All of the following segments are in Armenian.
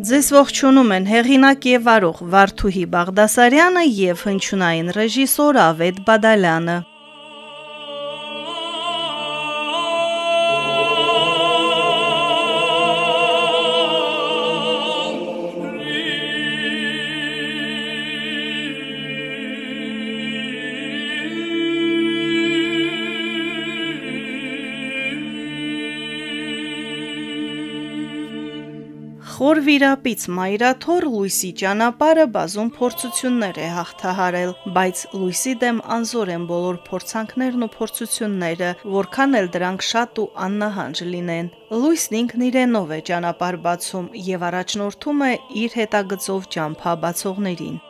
Ձեզ ողջունում են հեղինակ եւ վարող Վարդուհի Բաղդասարյանը եւ հնչյունային ռեժիսոր Ավետ Բադալյանը։ Խոր վիրապից մայրաթոր լույսի ճանապարհը բազում փորձություններ է հաղթահարել, բայց լույսի դեմ անզոր են բոլոր փորձանքներն ու փորձությունները, որքան էլ դրանք շատ ու աննահանջ լինեն։ Լույսն ինքն իրենով է ճանապարհ բացում եւ առաջնորդում է իր հետագծով ճամփա բացողներին։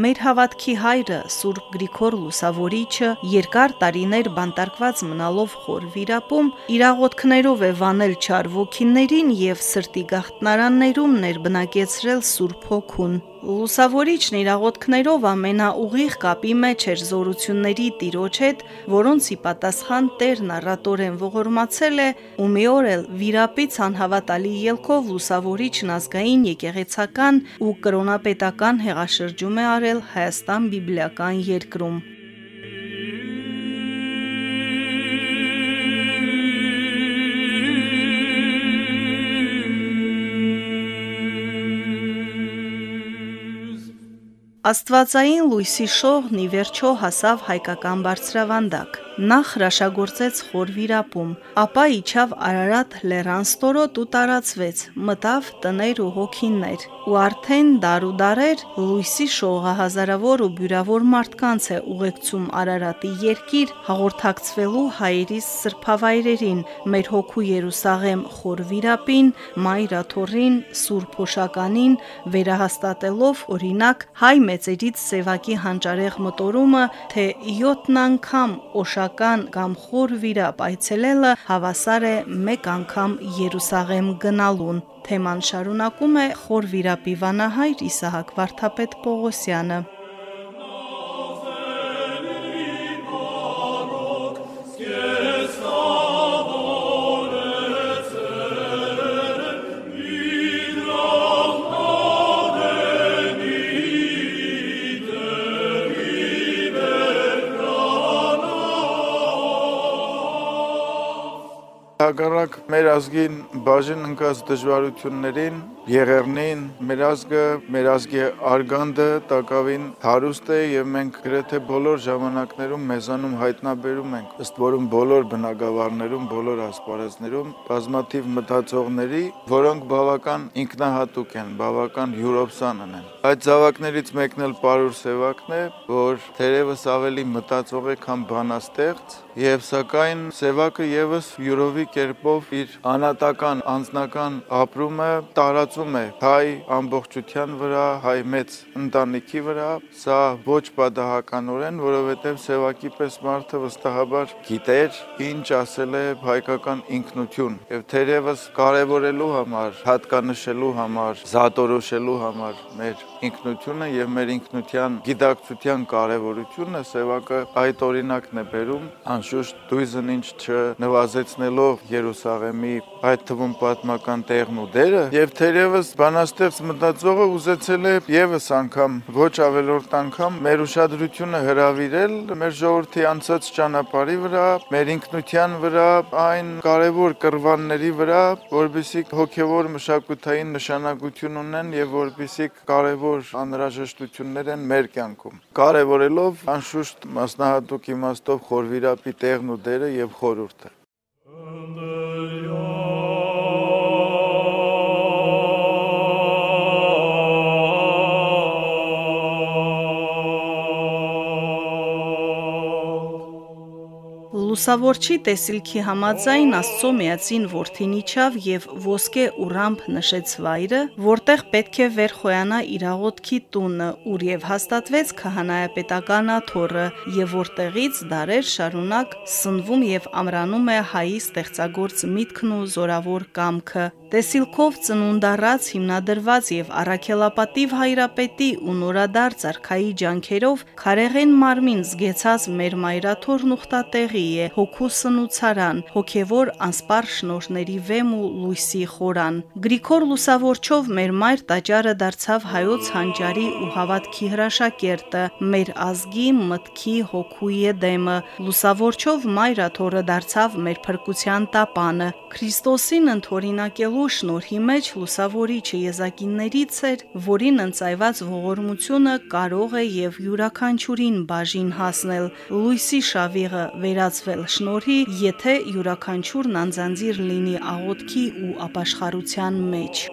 Մեր հավատքի հայրը Սուրբ Գրիգոր Լուսավորիչը երկար տարիներ բանտարկված մնալով խոր վիրապում իրաղոթքներով է վանել չար ոգիներին եւ սրտի գաղտնարաններում ներբնակեցրել Սուրբ Հոգուն։ Լուսավորիչն իրաղոթքներով ամենաուղիղ կապի մեջ էր զորությունների տիրոջ հետ, որոնց ի պատասխան Տերն առատորեն ողորմացել է ու մի օր էլ վիրապից անհավատալի ելքով Լուսավորիչն ազգային եկեղեցական ու կրոնապետական հեղաշրջում է արել Հայաստան բիբլիական երկրում։ Աստվածային լույսի շողն ի վերջո հասավ հայկական բարձրավանդակ։ Նա հրաշագործեց խոր վիրապում, ապա իջավ Արարատ լեռան ստորոտ ու տարածվեց, մտավ տներ ու հոգիններ, ու արդեն դար ու դարեր լույսի շողը հազարավոր ու բյուրավոր մարդկանց է ուղեկցում Արարատի երկիր հաղորդակցվելու հայերի սրբավայրերին, մեր հոգու Երուսաղեմ խոր վիրապին, Մայրաթորին, Սուրբ Հոշականին, վերահաստատելով օրինակ հայ մեծերից Սևակի հանճարեղ մտորումը, թե 7 անգամ օշակ օգնական կամ խոր վիրապ այցելելը հավասար է մեկ անգամ Երուսաղեմ գնալուն։ Թեման շարունակում է խոր վիրապի վանահայր Իսահակ Վարդապետ Պողոսյանը։ Հակառակ մեր ազգին բաժին ընկած դժվարություններին, եղերնին, մեր ազգը, մեր ազգի արգանդը տակավին հարուստ է եւ մենք գրեթե բոլոր ժամանակներում մեզանում հայտնաբերում ենք, ըստ որում բոլոր բնակավարներում, բոլոր ասպարեզներում բազմաթիվ մտածողների, որոնք բավական ինքնահատուկ են, բավական յուրոպսանն են։ Այդ զավակներից մեկն էլ Պարուր Սևակն է, որ թերևս ավելի մտածող է, քան բանաստեղծ, եւ սակայն Սևակը եւս յուրովի կերպով իր անատական անձնական ապրումը տարածում է հայ ամբողջության վրա, հայ մեծ ընտանիքի վրա, սա ոչ պատահականորեն, որովհետև Սևակի պես մարդը վստահաբար գիտեր, ինչ ասել է հայկական ինքնություն եւ թերևս կարևորելու համար, հատկանշելու համար, զատորոշելու համար մեր ինքնությունը եւ մեր ինքնության գիտակցության կարևորությունը Սևակը այդ օրինակն է բերում անշուշտ դույզն ինչ չնվազեցնելով գնալով Երուսաղեմի այդ թվում պատմական տեղն ու դերը եւ թերևս բանաստեղծ մտածողը ուզեցել է եւս անգամ ոչ ավելորդ անգամ մեր ուշադրությունը հրավիրել մեր ժողովրդի անցած ճանապարհի վրա, մեր ինքնության վրա, այն կարևոր կրվանների վրա, որբիսիկ հոգեվոր մշակութային նշանակություն ունեն եւ որբիսիկ կարևոր անհրաժեշտություններ են մեր կյանքում։ Կարևորելով անշուշտ մասնահատուկ իմաստով խորվիրապի տեղն ու դերը եւ խորուրդը։ Oh. Լուսավորչի տեսիլքի համաձայն Աստծո միածին որդին իջավ եւ ոսկե ուռամփ նշեց վայրը, որտեղ պետք է վերխոյանա իրաղոտքի տունը, ուր եւ հաստատվեց քահանայապետական աթոռը, եւ որտեղից դարեր շարունակ սնվում եւ ամրանում է հայի ստեղծագործ միտքն ու զորավոր կամքը, Տեսիլքով ծնունդառած հիմնադրված եւ առաքելապատիվ հայրապետի ու նորադարձ արքայի ջանքերով քարեղեն մարմին զգեցած մեր մայրաթորն ուխտատեղի է հոգու սնուցարան հոգևոր անսպար շնորհների վեմ ու լույսի խորան Գրիգոր Լուսավորչով մեր մայր տաճարը դարձավ հայոց հանճարի ու հավատքի հրաշակերտը մեր ազգի մտքի հոգու եդեմը Լուսավորչով մայրաթորը դարձավ մեր փրկության տապանը Քրիստոսին ընթորինակելու շնորհի մեջ լուսավորիչը եզակիններից էր, որին ընծայված ողորմությունը կարող է եւ յուրաքանչյուրին բաժին հասնել։ Լույսի շավիղը վերածվել շնորհի, եթե յուրաքանչյուրն անձանձիր լինի աղոթքի ու ապաշխարության մեջ։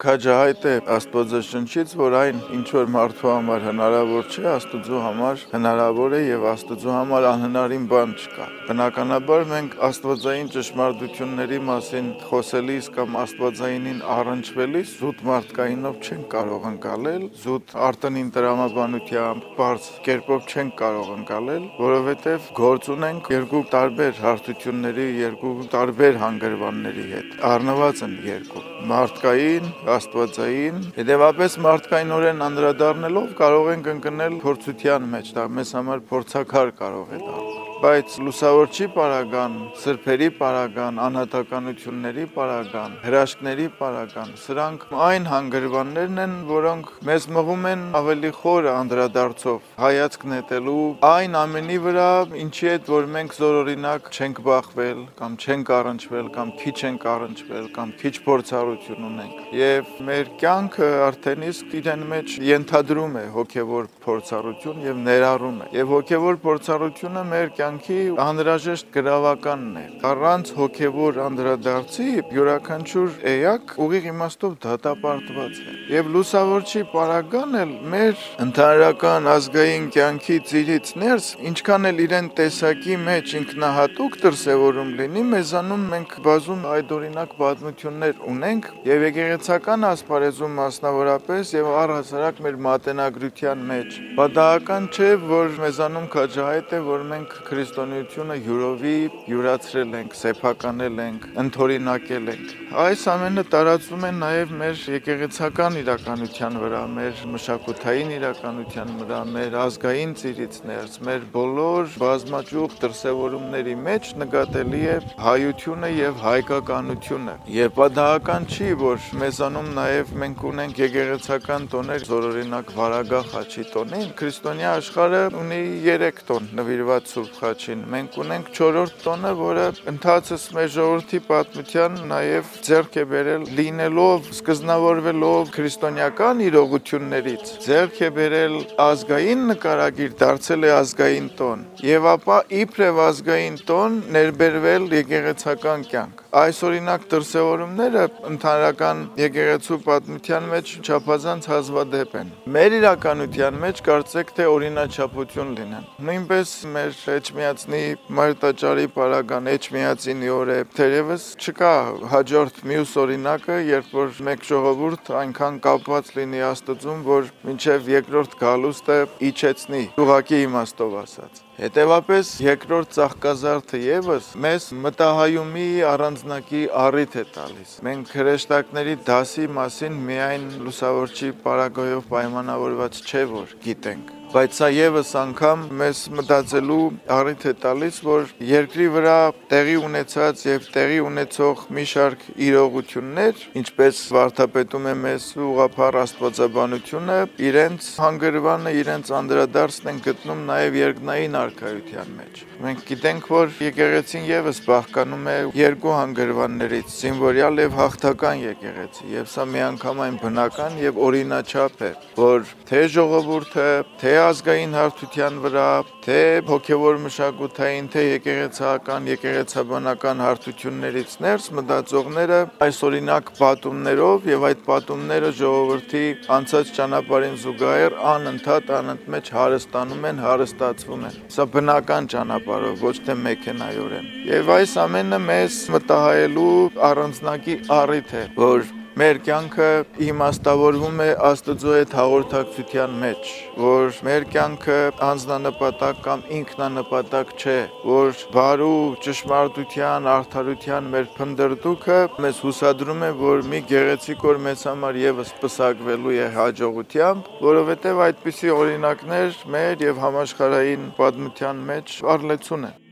քաջահայտ է Աստվածաշնչից, որ այն ինչ որ մարդու համար հնարավոր չէ, Աստուծո համար հնարավոր է եւ Աստուծո համար անհնարին բան չկա։ Բնականաբար մենք Աստվածային ճշմարտությունների մասին խոսելիս կամ Աստվածայինին առնչվելիս զուտ մարդկայինով չենք կարող անցալել, զուտ արտանին տրամաբանությամբ, բարձ կերպով չենք կարող անցալել, որովհետեւ գործ ունենք երկու տարբեր հարթությունների, երկու տարբեր հանգրվանների հետ։ Առնված են երկու մարդկային, աստվածային, հետևապես մարդկայնորեն անդրադառնալով կարող ենք ընկնել փորձության մեջ, դա մեզ համար փորձակար կարող է դառնալ բայց լուսավորչի պարագան, սրբերի պարագան, անհատականությունների պարագան, հրաշքների պարագան, սրանք այն հանգրվաններն են, որոնք մեզ մղում են ավելի խորը անդրադարձով հայացք նետելու այն ամենի վրա, ինչի հետ որ մենք զորօրինակ չենք բախվել կամ չենք առնչվել կամ քիչ ենք առնչվել կամ քիչ փորձառություն ունենք։ Եվ մեր կյանքը արդեն իսկ իրեն մեջ ենթադրում է հոգևոր փորձառություն եւ ներառում է։ Եվ հոգևոր փորձառությունը մեր կյանքի կյանքի անհրաժեշտ գրավականն է։ Առանց հոգևոր անդրադարձի յուրաքանչյուր էակ ուղիղ իմաստով դատապարտված է։ Եվ լուսավորչի պարագան էլ մեր ընդհանրական ազգային կյանքի ծիրից ներս, ինչքան էլ իրեն տեսակի մեջ ինքնահատուկ դրսևորում լինի, մեզանում մենք բազում այդօրինակ պատմություններ ունենք եւ եկեղեցական ասպարեզում մասնավորապես եւ առհասարակ մեր մատենագրության մեջ։ Բադահական չէ, որ մեզանում քաջահայտ է, որ մենք քրիստոնեությունը յուրովի յուրացրել ենք, սեփականել ենք, ընթորինակել ենք։ Այս ամենը տարածվում է նաև մեր եկեղեցական իրականության վրա, մեր մշակութային իրականության վրա, մեր ազգային ծիրից ներս, մեր բոլոր բազմաճյուղ դրսևորումների մեջ նկատելի է հայությունը եւ հայկականությունը։ Եվ պատահական չի, որ մեզանում նաև մենք ունենք եկեղեցական տոներ, զորօրինակ Վարագա խաչի տոնին։ Քրիստոնյա աշխարհը ունի 3 տոն նվիրված Սուրբ խաչին։ Մենք ունենք 4-րդ տոնը, որը ընթացս մեր ժողովրդի պատմության նաև ձեռք է բերել լինելով, սկզբնավորվելով քրիստոնեական իրողություններից, ձեռք է բերել ազգային նկարագիր, դարձել է ազգային տոն։ Եվ ապա իբրև ազգային տոն ներբերվել եկեղեցական կյանք։ Այս օրինակ դրսևորումները ընդհանրական եկեղեցու պատմության մեջ չափազանց հազվադեպ են։ Մեր իրականության մեջ կարծեք թե օրինաչափություն լինեն։ Նույնպես մեր Էջմիածնի Մարտաճարի պարագան Էջմիածինի օրը թերևս չկա հաջորդ մյուս օրինակը, երբ որ մեկ ժողովուրդ այնքան կապված լինի Աստծուն, որ մինչև երկրորդ գալուստը իջեցնի, ուղակի իմաստով ասած։ Հետևապես երկրորդ ծաղկազարդը եւս մեզ մտահայումի առանձնակի առիթ է տալիս։ Մենք հրեշտակների դասի մասին միայն լուսավորչի պարագայով պայմանավորված չէ որ գիտենք բայց սա եւս անգամ մեզ մտածելու առիթ է տալիս, որ երկրի վրա տեղի ունեցած եւ տեղի ունեցող մի շարք իրողություններ, ինչպես վարդապետում է մեզ ուղափառ աստվածաբանությունը, իրենց հանգրվանը, իրենց անդրադարձն են գտնում նաեւ երկնային արքայության մեջ։ Մենք գիտենք, որ եկեղեցին եւս բաղկանում է երկու հանգրվաններից՝ զինվորյալ եւ հաղթական եկեղեցի, եւ սա միանգամայն բնական եւ օրինաչափ է, որ թե ժողովուրդը, թե ազգային հարթության վրա, թե հոգևոր մշակութային, թե եկեղեցական, եկեղեցաբանական հարթություններից ներս մտածողները այս օրինակ պատումներով եւ այդ պատումները ժողովրդի անցած ճանապարհին զուգահեռ անընդհատ անընդմեջ հարստանում են, հարստացվում են։ Սա բնական ճանապարհով, ոչ թե մեքենայորեն։ Եվ այս ամենը մեզ մտահայելու առանձնակի առիթ է, որ մեր կյանքը իմաստավորվում է Աստծո հետ հաղորդակցության մեջ, որ մեր կյանքը անznանպատակ կամ ինքնանպատակ չէ, որ բարու ճշմարտության, արդարության մեր փնդրդուքը մեզ հուսադրում է, որ մի գեղեցիկ օր մեզ համար եւս պսակվելու է հաջողությամբ, որովհետեւ այդպիսի օրինակներ մեր եւ համաշխարհային պատմության մեջ առլեցուն են։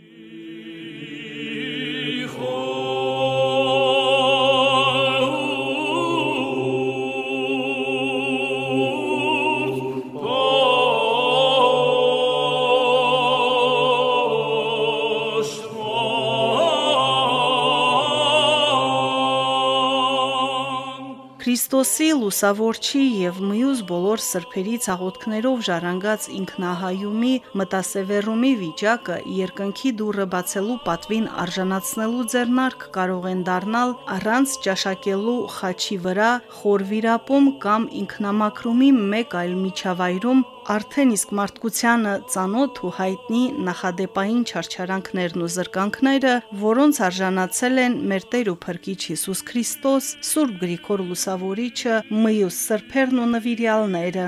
Քրիստոսի լուսավորչի եւ մյուս բոլոր սրբերից աղոթքներով ժառանգած ինքնահայումի մտասևեռումի վիճակը երկնքի դուռը բացելու պատվին արժանացնելու ձեռնարկ կարող են դառնալ առանց ճաշակելու խաչի վրա խորվիրապում կամ ինքնամաքրումի մեկ այլ միջավայրում արդեն իսկ մարդկությանը ծանոթ ու հայտնի նախադեպային չարչարանքներն ու զրկանքները, որոնց արժանացել են մեր Տեր ու Փրկիչ Հիսուս Քրիստոս, Սուրբ Գրիգոր Լուսավորիչը, մյուս սրբերն ու նվիրյալները։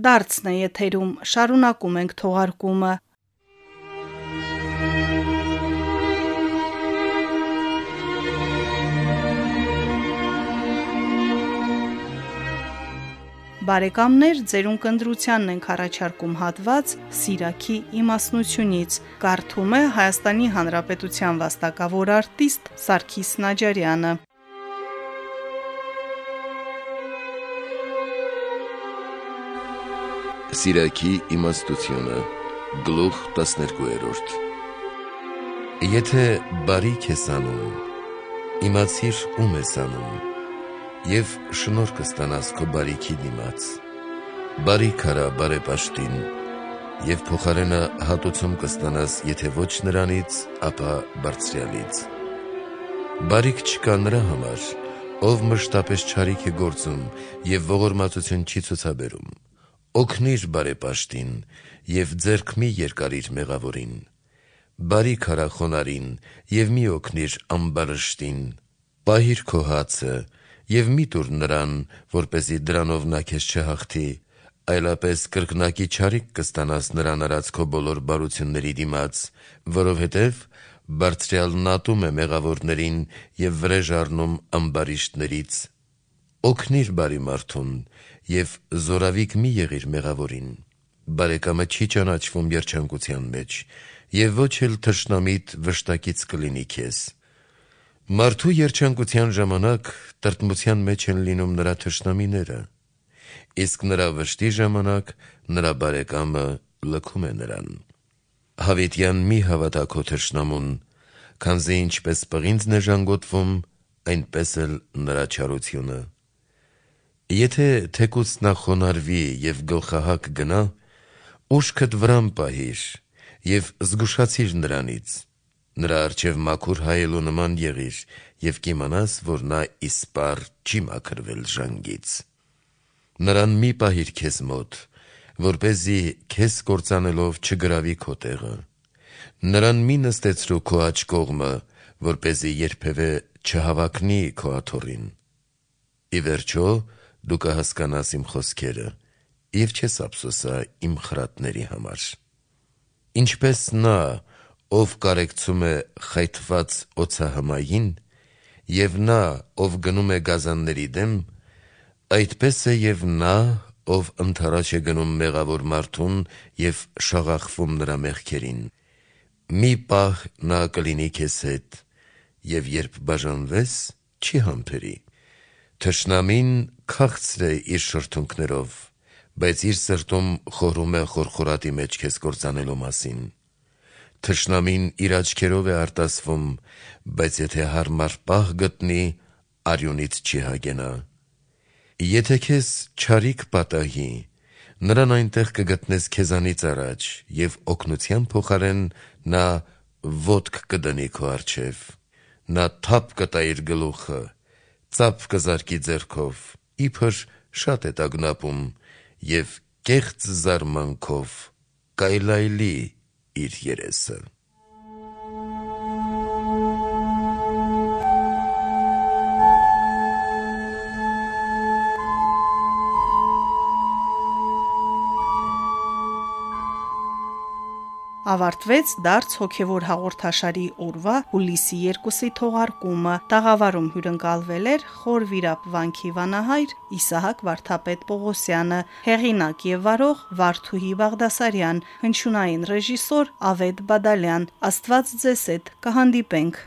Դարձն է եթերում, շարունակում ենք թողարկումը։ Բարեկամներ, ձերուն կնդրությանն ենք առաջարկում հատված Սիրակի իմաստնությունից։ Կարդում է Հայաստանի Հանրապետության վաստակավոր արտիստ Սարգիս Նաջարյանը։ Սիրակի իմաստությունը գլուխ 12-րդ Եթե բարիք ես անում, իմացիր ում ես անում, եւ շնորհ կստանաս քո բարիքի դիմաց։ Բարիք արա բարեպաշտին, եւ փոխարենը հատուցում կստանաս, եթե ոչ նրանից, ապա բարձրյալից։ Բարիք չկա նրա համար, ով մշտապես չարիք է գործում եւ ողորմածություն չի ցուցաբերում Օգնիր բարեպաշտին եւ ձեռք մի երկարիր մեղավորին։ Բարի քարախոնարին եւ մի օգնիր ամբարշտին։ Պահիր քո հացը եւ մի տուր նրան, որ เป զի դրանով նա քեզ չհաղթի, այլապես կրկնակի չարիք կստանաս նրան արած քո բոլոր բարությունների դիմաց, որովհետեւ բարձրյալն ատում է մեղավորներին եւ վրեժ առնում ամբարիշտներից։ Օգնիր բարի մարդուն եւ զորավիկ մի եղիր մեղավորին։ Բարեկամը չի ճանաչվում երջանկության մեջ եւ ոչ էլ թշնամիտ վշտակից կլինի քեզ։ Մարդու երջանկության ժամանակ տրտմության մեջ են լինում նրա թշնամիները, իսկ նրա վշտի ժամանակ նրա բարեկամը լքում է նրան։ Հավիտյան մի հավատա քո թշնամուն, քանզի ինչպես պղինձն է ժանգոտվում, այնպես էլ նրա չարությունը։ Եթե թեկուց նա խոնարհվի եւ գլխահակ գնա, ուշքդ վրան պահիր եւ զգուշացիր նրանից։ Նրա արջև մաքուր հայելու նման եղիր եւ կիմանաս, որ նա իսպար չի մաքրվել ժանգից։ Նրան մի պահիր քեզ մոտ, որ เป զի քեզ կործանելով չգրավի քո տեղը։ Նրան մի նստեցրու քո աջ կողմը, որ เป զի երբևէ չհավակնի քո աթոռին։ Ի վերջո, դու կհասկանաս իմ խոսքերը եւ չես ափսոսա իմ խրատների համար։ Ինչպես նա, ով կարեկցում է խայթված օձահմային, եւ նա, ով գնում է գազանների դեմ, այդպես է եւ նա, ով ընդառաջ է գնում մեղավոր մարդուն եւ շաղախվում նրա մեղքերին։ Մի պահ նա կլինի քեզ հետ, եւ երբ բաժանվես, չի համբերի։ Թշնամին քաղցր է իր շրթունքներով, բայց իր սրտում խորհում է խորխորատի մեջ քեզ կործանելու մասին։ Թշնամին իր աչքերով է արտասվում, բայց եթե հարմար պահ գտնի, արյունից չի հագենա։ Եթե քեզ չարիք պատահի, նրան այնտեղ կգտնես քեզանից առաջ եւ օգնության փոխարեն նա ոտք կդնի քո առջև։ Նա թափ կտա իր գլուխը, ծափ կզարկի ձեռքով, իբր շատ է տագնապում եւ կեղծ զարմանքով կայլայլի իր երեսը։ ավարտվեց դարձ հոգևոր հաղորդաշարի օրվա հուլիսի 2-ի թողարկումը։ Տաղավարում հյուրընկալվել էր խոր վիրապ վանքի վանահայր Իսահակ Վարդապետ Պողոսյանը, հեղինակ եւ վարող Վարդուհի Բաղդասարյան, հնչյունային ռեժիսոր Ավետ Բադալյան։ Աստված ձեզ հետ կհանդիպենք